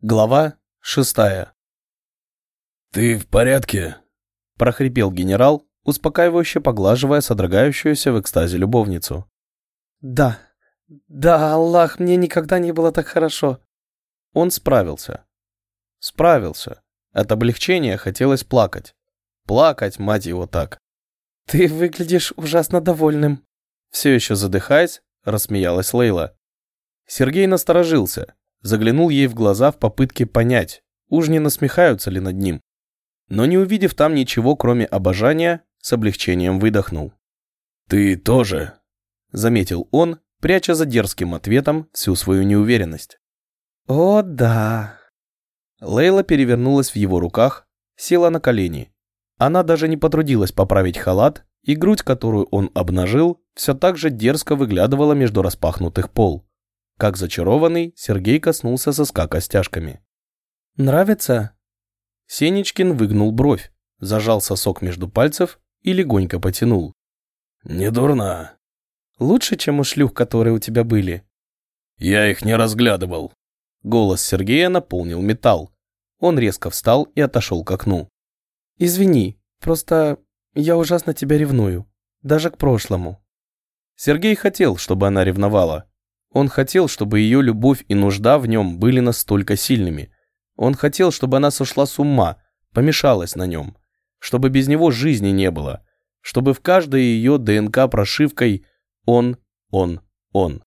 Глава шестая. «Ты в порядке?» – прохрипел генерал, успокаивающе поглаживая содрогающуюся в экстазе любовницу. «Да, да, Аллах, мне никогда не было так хорошо». Он справился. Справился. От облегчения хотелось плакать. Плакать, мать его, так. «Ты выглядишь ужасно довольным». Все еще задыхаясь, рассмеялась Лейла. Сергей насторожился – заглянул ей в глаза в попытке понять, уж не насмехаются ли над ним. Но не увидев там ничего, кроме обожания, с облегчением выдохнул. «Ты тоже», — заметил он, пряча за дерзким ответом всю свою неуверенность. «О, да». Лейла перевернулась в его руках, села на колени. Она даже не потрудилась поправить халат, и грудь, которую он обнажил, все так же дерзко выглядывала между распахнутых пол. Как зачарованный, Сергей коснулся соска костяшками. «Нравится?» Сенечкин выгнул бровь, зажал сосок между пальцев и легонько потянул. «Не дурна». «Лучше, чем у шлюх, которые у тебя были?» «Я их не разглядывал». Голос Сергея наполнил металл. Он резко встал и отошел к окну. «Извини, просто я ужасно тебя ревную. Даже к прошлому». Сергей хотел, чтобы она ревновала, он хотел, чтобы ее любовь и нужда в нем были настолько сильными. Он хотел, чтобы она сошла с ума, помешалась на нем. Чтобы без него жизни не было. Чтобы в каждой ее ДНК прошивкой «он, он, он».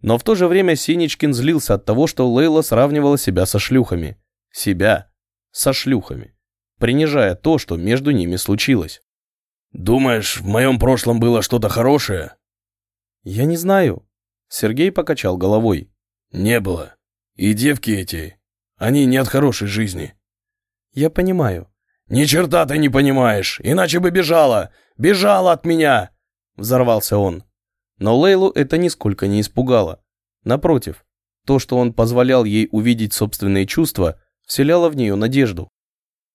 Но в то же время Синичкин злился от того, что Лейла сравнивала себя со шлюхами. Себя со шлюхами. Принижая то, что между ними случилось. «Думаешь, в моем прошлом было что-то хорошее?» «Я не знаю. Сергей покачал головой. «Не было. И девки эти, они не от хорошей жизни». «Я понимаю». «Ни черта ты не понимаешь, иначе бы бежала! Бежала от меня!» Взорвался он. Но Лейлу это нисколько не испугало. Напротив, то, что он позволял ей увидеть собственные чувства, вселяло в нее надежду.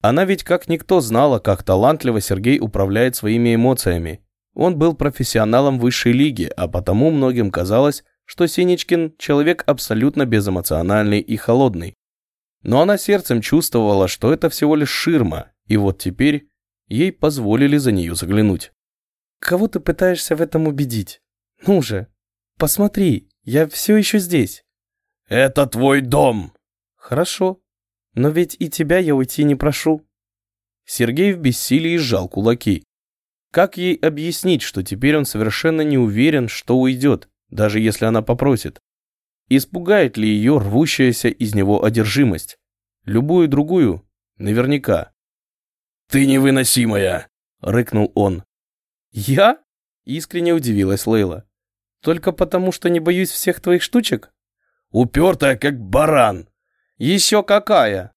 Она ведь как никто знала, как талантливо Сергей управляет своими эмоциями, он был профессионалом высшей лиги, а потому многим казалось, что Синичкин – человек абсолютно безэмоциональный и холодный. Но она сердцем чувствовала, что это всего лишь ширма, и вот теперь ей позволили за нее заглянуть. «Кого ты пытаешься в этом убедить? Ну же, посмотри, я все еще здесь». «Это твой дом!» «Хорошо, но ведь и тебя я уйти не прошу». Сергей в бессилии сжал кулаки. Как ей объяснить, что теперь он совершенно не уверен, что уйдет, даже если она попросит? Испугает ли ее рвущаяся из него одержимость? Любую другую? Наверняка. «Ты невыносимая!» — рыкнул он. «Я?» — искренне удивилась Лейла. «Только потому, что не боюсь всех твоих штучек?» «Упертая, как баран!» «Еще какая!»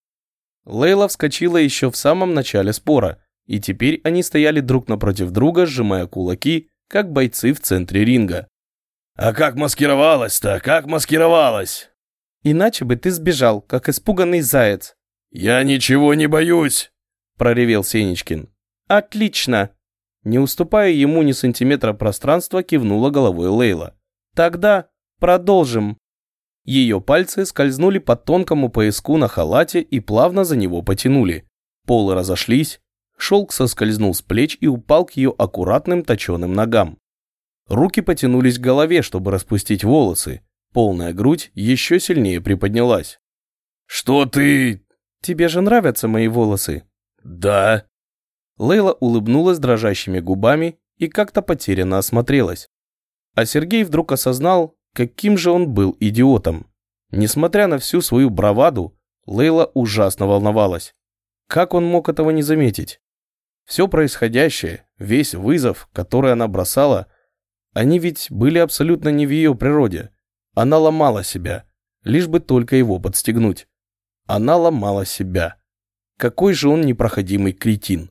Лейла вскочила еще в самом начале спора, и теперь они стояли друг напротив друга, сжимая кулаки, как бойцы в центре ринга. «А как маскировалась-то? Как маскировалась?» «Иначе бы ты сбежал, как испуганный заяц». «Я ничего не боюсь!» – проревел Сенечкин. «Отлично!» Не уступая ему ни сантиметра пространства, кивнула головой Лейла. «Тогда продолжим». Ее пальцы скользнули по тонкому пояску на халате и плавно за него потянули. Полы разошлись, Шелк соскользнул с плеч и упал к ее аккуратным точеным ногам. Руки потянулись к голове, чтобы распустить волосы. Полная грудь еще сильнее приподнялась. «Что ты...» «Тебе же нравятся мои волосы?» «Да». Лейла улыбнулась дрожащими губами и как-то потерянно осмотрелась. А Сергей вдруг осознал, каким же он был идиотом. Несмотря на всю свою браваду, Лейла ужасно волновалась. Как он мог этого не заметить? Все происходящее, весь вызов, который она бросала, они ведь были абсолютно не в ее природе. Она ломала себя, лишь бы только его подстегнуть. Она ломала себя. Какой же он непроходимый кретин.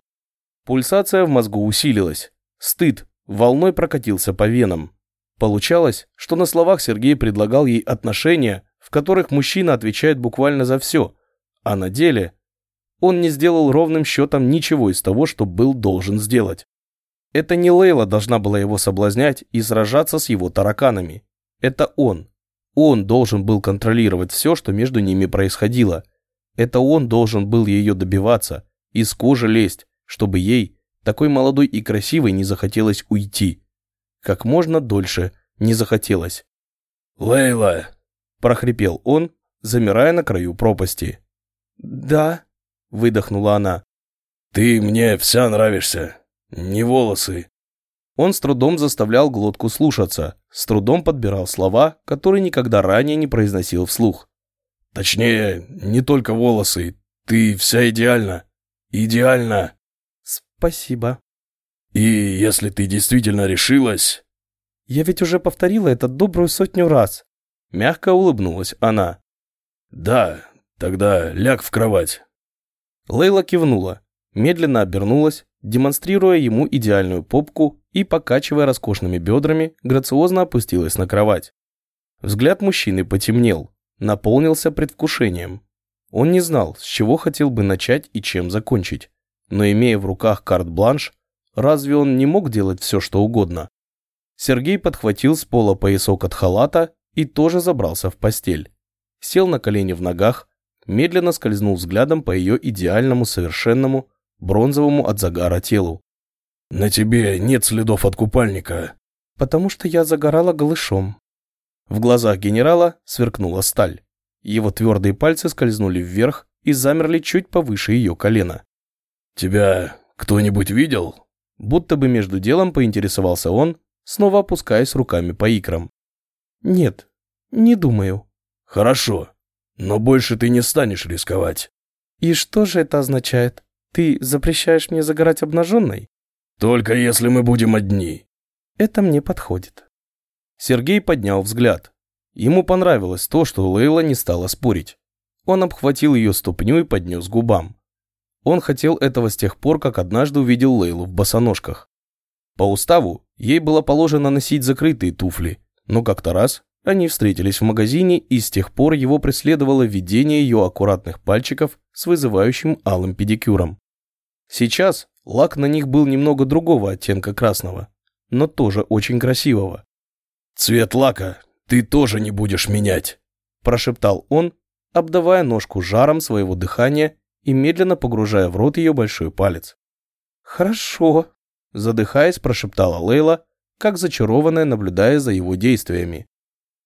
Пульсация в мозгу усилилась. Стыд волной прокатился по венам. Получалось, что на словах Сергей предлагал ей отношения, в которых мужчина отвечает буквально за все, а на деле он не сделал ровным счетом ничего из того, что был должен сделать. Это не Лейла должна была его соблазнять и сражаться с его тараканами. Это он. Он должен был контролировать все, что между ними происходило. Это он должен был ее добиваться, из кожи лезть, чтобы ей, такой молодой и красивой, не захотелось уйти. Как можно дольше не захотелось. «Лейла!» – прохрипел он, замирая на краю пропасти. «Да», – выдохнула она. «Ты мне вся нравишься. Не волосы». Он с трудом заставлял глотку слушаться, с трудом подбирал слова, которые никогда ранее не произносил вслух. «Точнее, не только волосы. Ты вся идеальна. Идеально. Спасибо. И если ты действительно решилась... Я ведь уже повторила это добрую сотню раз. Мягко улыбнулась она. Да, тогда ляг в кровать. Лейла кивнула, медленно обернулась, демонстрируя ему идеальную попку и, покачивая роскошными бедрами, грациозно опустилась на кровать. Взгляд мужчины потемнел, наполнился предвкушением. Он не знал, с чего хотел бы начать и чем закончить. Но имея в руках карт-бланш, разве он не мог делать все, что угодно? Сергей подхватил с пола поясок от халата и тоже забрался в постель. Сел на колени в ногах, медленно скользнул взглядом по ее идеальному, совершенному, бронзовому от загара телу. «На тебе нет следов от купальника». «Потому что я загорала голышом». В глазах генерала сверкнула сталь. Его твердые пальцы скользнули вверх и замерли чуть повыше ее колена. «Тебя кто-нибудь видел?» Будто бы между делом поинтересовался он, снова опускаясь руками по икрам. «Нет, не думаю». «Хорошо, но больше ты не станешь рисковать». «И что же это означает? Ты запрещаешь мне загорать обнаженной?» «Только если мы будем одни». «Это мне подходит». Сергей поднял взгляд. Ему понравилось то, что Лейла не стала спорить. Он обхватил ее ступню и поднес к губам. Он хотел этого с тех пор, как однажды увидел Лейлу в босоножках. По уставу ей было положено носить закрытые туфли, но как-то раз они встретились в магазине, и с тех пор его преследовало видение ее аккуратных пальчиков с вызывающим алым педикюром. Сейчас лак на них был немного другого оттенка красного, но тоже очень красивого. «Цвет лака ты тоже не будешь менять», – прошептал он, обдавая ножку жаром своего дыхания и медленно погружая в рот ее большой палец. «Хорошо», – задыхаясь, прошептала Лейла, как зачарованная, наблюдая за его действиями.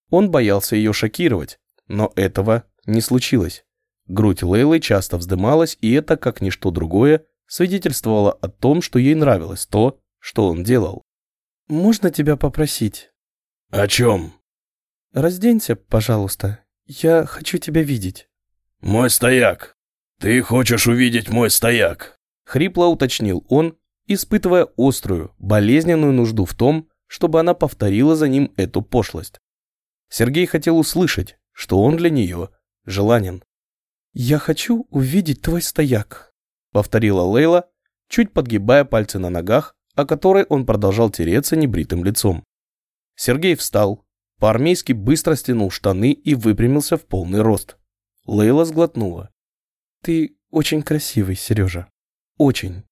Он боялся ее шокировать, но этого не случилось. Грудь Лейлы часто вздымалась, и это, как ничто другое, свидетельствовало о том, что ей нравилось то, что он делал. «Можно тебя попросить?» «О чем?» «Разденься, пожалуйста. Я хочу тебя видеть». «Мой стояк. Ты хочешь увидеть мой стояк?» Хрипло уточнил он, испытывая острую, болезненную нужду в том, чтобы она повторила за ним эту пошлость. Сергей хотел услышать, что он для нее желанен. «Я хочу увидеть твой стояк», — повторила Лейла, чуть подгибая пальцы на ногах, о которой он продолжал тереться небритым лицом. Сергей встал, по-армейски быстро стянул штаны и выпрямился в полный рост. Лейла сглотнула. «Ты очень красивый, Сережа. Очень».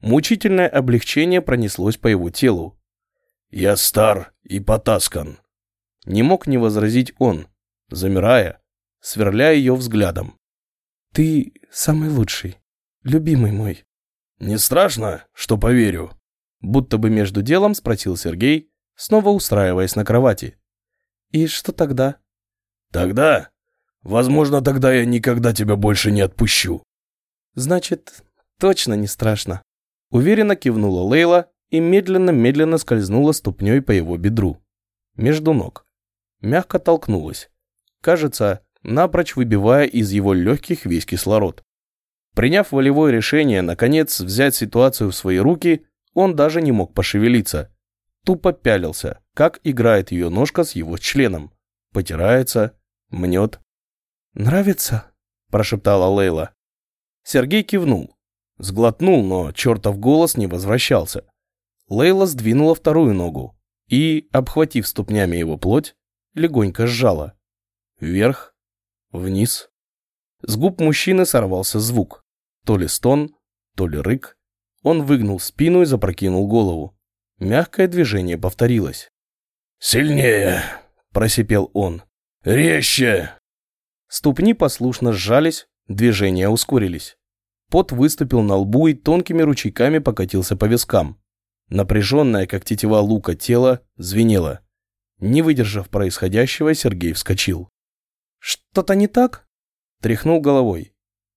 Мучительное облегчение пронеслось по его телу. «Я стар и потаскан». Не мог не возразить он, замирая, сверляя ее взглядом. «Ты самый лучший, любимый мой». «Не страшно, что поверю?» Будто бы между делом спросил Сергей, снова устраиваясь на кровати. «И что тогда?» «Тогда? Возможно, тогда я никогда тебя больше не отпущу». «Значит, точно не страшно». Уверенно кивнула Лейла и медленно-медленно скользнула ступней по его бедру. Между ног. Мягко толкнулась. Кажется, напрочь выбивая из его легких весь кислород. Приняв волевое решение, наконец, взять ситуацию в свои руки, он даже не мог пошевелиться. Тупо пялился, как играет ее ножка с его членом. Потирается, мнет. «Нравится?» – прошептала Лейла. Сергей кивнул. Сглотнул, но чертов голос не возвращался. Лейла сдвинула вторую ногу и, обхватив ступнями его плоть, легонько сжала. Вверх, вниз. С губ мужчины сорвался звук. То ли стон, то ли рык. Он выгнул спину и запрокинул голову. Мягкое движение повторилось. «Сильнее!» – просипел он. Резче!» Ступни послушно сжались, движения ускорились. Пот выступил на лбу и тонкими ручейками покатился по вискам. Напряженное, как тетива лука, тело звенело. Не выдержав происходящего, Сергей вскочил. «Что-то не так?» Тряхнул головой.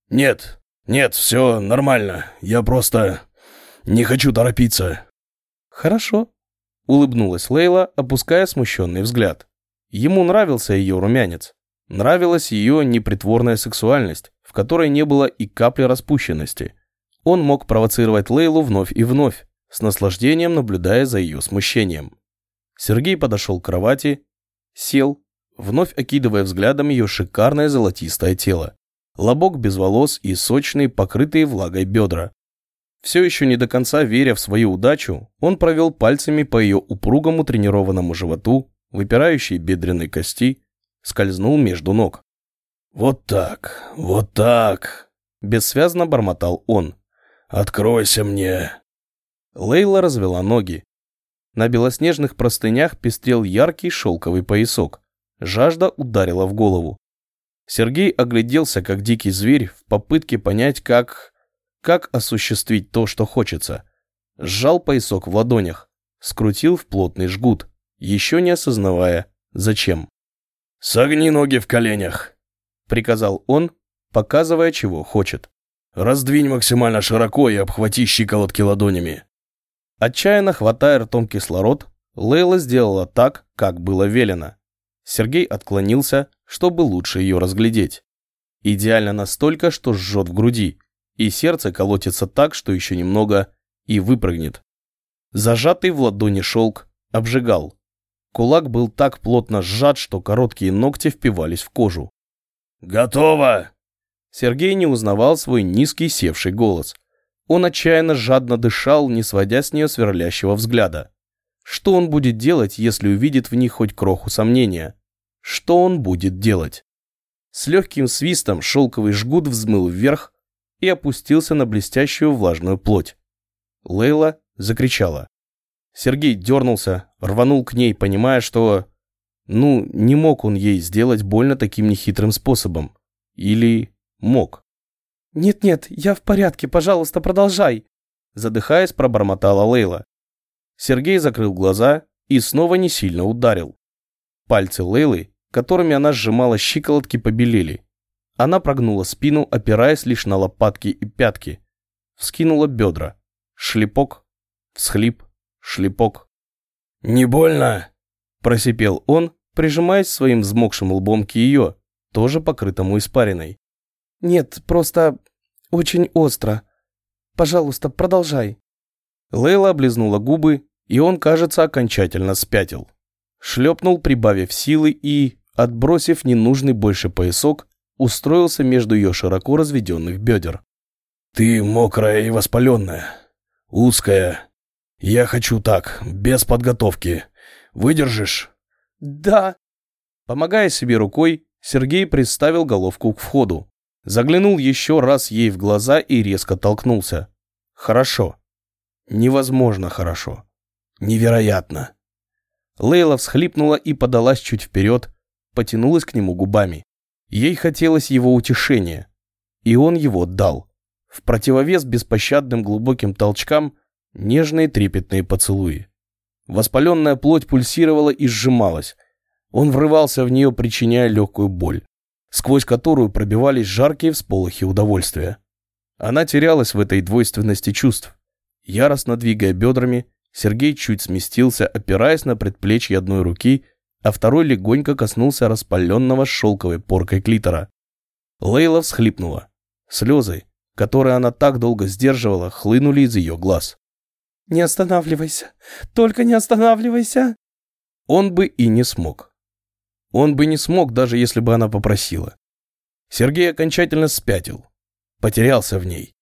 «Нет, нет, все нормально. Я просто не хочу торопиться». «Хорошо», — улыбнулась Лейла, опуская смущенный взгляд. Ему нравился ее румянец. Нравилась ее непритворная сексуальность, в которой не было и капли распущенности. Он мог провоцировать Лейлу вновь и вновь, с наслаждением наблюдая за ее смущением. Сергей подошел к кровати, сел, вновь окидывая взглядом ее шикарное золотистое тело. Лобок без волос и сочные, покрытые влагой бедра. Все еще не до конца веря в свою удачу, он провел пальцами по ее упругому тренированному животу, выпирающей бедренной кости, скользнул между ног. «Вот так, вот так!» – бессвязно бормотал он. «Откройся мне!» Лейла развела ноги. На белоснежных простынях пестрел яркий шелковый поясок. Жажда ударила в голову. Сергей огляделся, как дикий зверь, в попытке понять, как... как осуществить то, что хочется. Сжал поясок в ладонях, скрутил в плотный жгут, еще не осознавая, зачем. «Согни ноги в коленях», — приказал он, показывая, чего хочет. «Раздвинь максимально широко и обхвати щиколотки ладонями». Отчаянно хватая ртом кислород, Лейла сделала так, как было велено. Сергей отклонился, чтобы лучше ее разглядеть. Идеально настолько, что жжет в груди, и сердце колотится так, что еще немного и выпрыгнет. Зажатый в ладони шелк обжигал. Кулак был так плотно сжат, что короткие ногти впивались в кожу. «Готово!» Сергей не узнавал свой низкий севший голос. Он отчаянно жадно дышал, не сводя с нее сверлящего взгляда. Что он будет делать, если увидит в них хоть кроху сомнения? Что он будет делать? С легким свистом шелковый жгут взмыл вверх и опустился на блестящую влажную плоть. Лейла закричала. Сергей дернулся, рванул к ней, понимая, что... Ну, не мог он ей сделать больно таким нехитрым способом. Или мог. «Нет-нет, я в порядке, пожалуйста, продолжай!» Задыхаясь, пробормотала Лейла. Сергей закрыл глаза и снова не сильно ударил. Пальцы Лейлы, которыми она сжимала щиколотки, побелели. Она прогнула спину, опираясь лишь на лопатки и пятки. Вскинула бедра. Шлепок, всхлип, шлепок. «Не больно?» – просипел он, прижимаясь своим взмокшим лбом к ее, тоже покрытому испариной. «Нет, просто очень остро. Пожалуйста, продолжай». Лейла облизнула губы, и он, кажется, окончательно спятил. Шлепнул, прибавив силы и, отбросив ненужный больше поясок, устроился между ее широко разведенных бедер. «Ты мокрая и воспаленная, узкая, «Я хочу так, без подготовки. Выдержишь?» «Да». Помогая себе рукой, Сергей приставил головку к входу. Заглянул еще раз ей в глаза и резко толкнулся. «Хорошо. Невозможно хорошо. Невероятно». Лейла всхлипнула и подалась чуть вперед, потянулась к нему губами. Ей хотелось его утешения, и он его дал. В противовес беспощадным глубоким толчкам Нежные трепетные поцелуи. Воспаленная плоть пульсировала и сжималась. Он врывался в нее, причиняя легкую боль, сквозь которую пробивались жаркие всполохи удовольствия. Она терялась в этой двойственности чувств. Яростно двигая бедрами, Сергей чуть сместился, опираясь на предплечье одной руки, а второй легонько коснулся распаленного шелковой поркой клитора. Лейла всхлипнула. Слезы, которые она так долго сдерживала, хлынули из ее глаз. Не останавливайся. Только не останавливайся. Он бы и не смог. Он бы не смог, даже если бы она попросила. Сергей окончательно спятил. Потерялся в ней.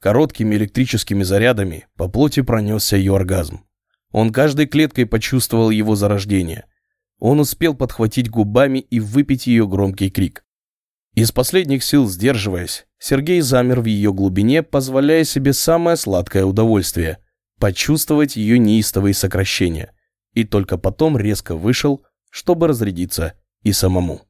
Короткими электрическими зарядами по плоти пронесся ее оргазм. Он каждой клеткой почувствовал его зарождение. Он успел подхватить губами и выпить ее громкий крик. Из последних сил сдерживаясь, Сергей замер в ее глубине, позволяя себе самое сладкое удовольствие почувствовать ее неистовые сокращения, и только потом резко вышел, чтобы разрядиться и самому.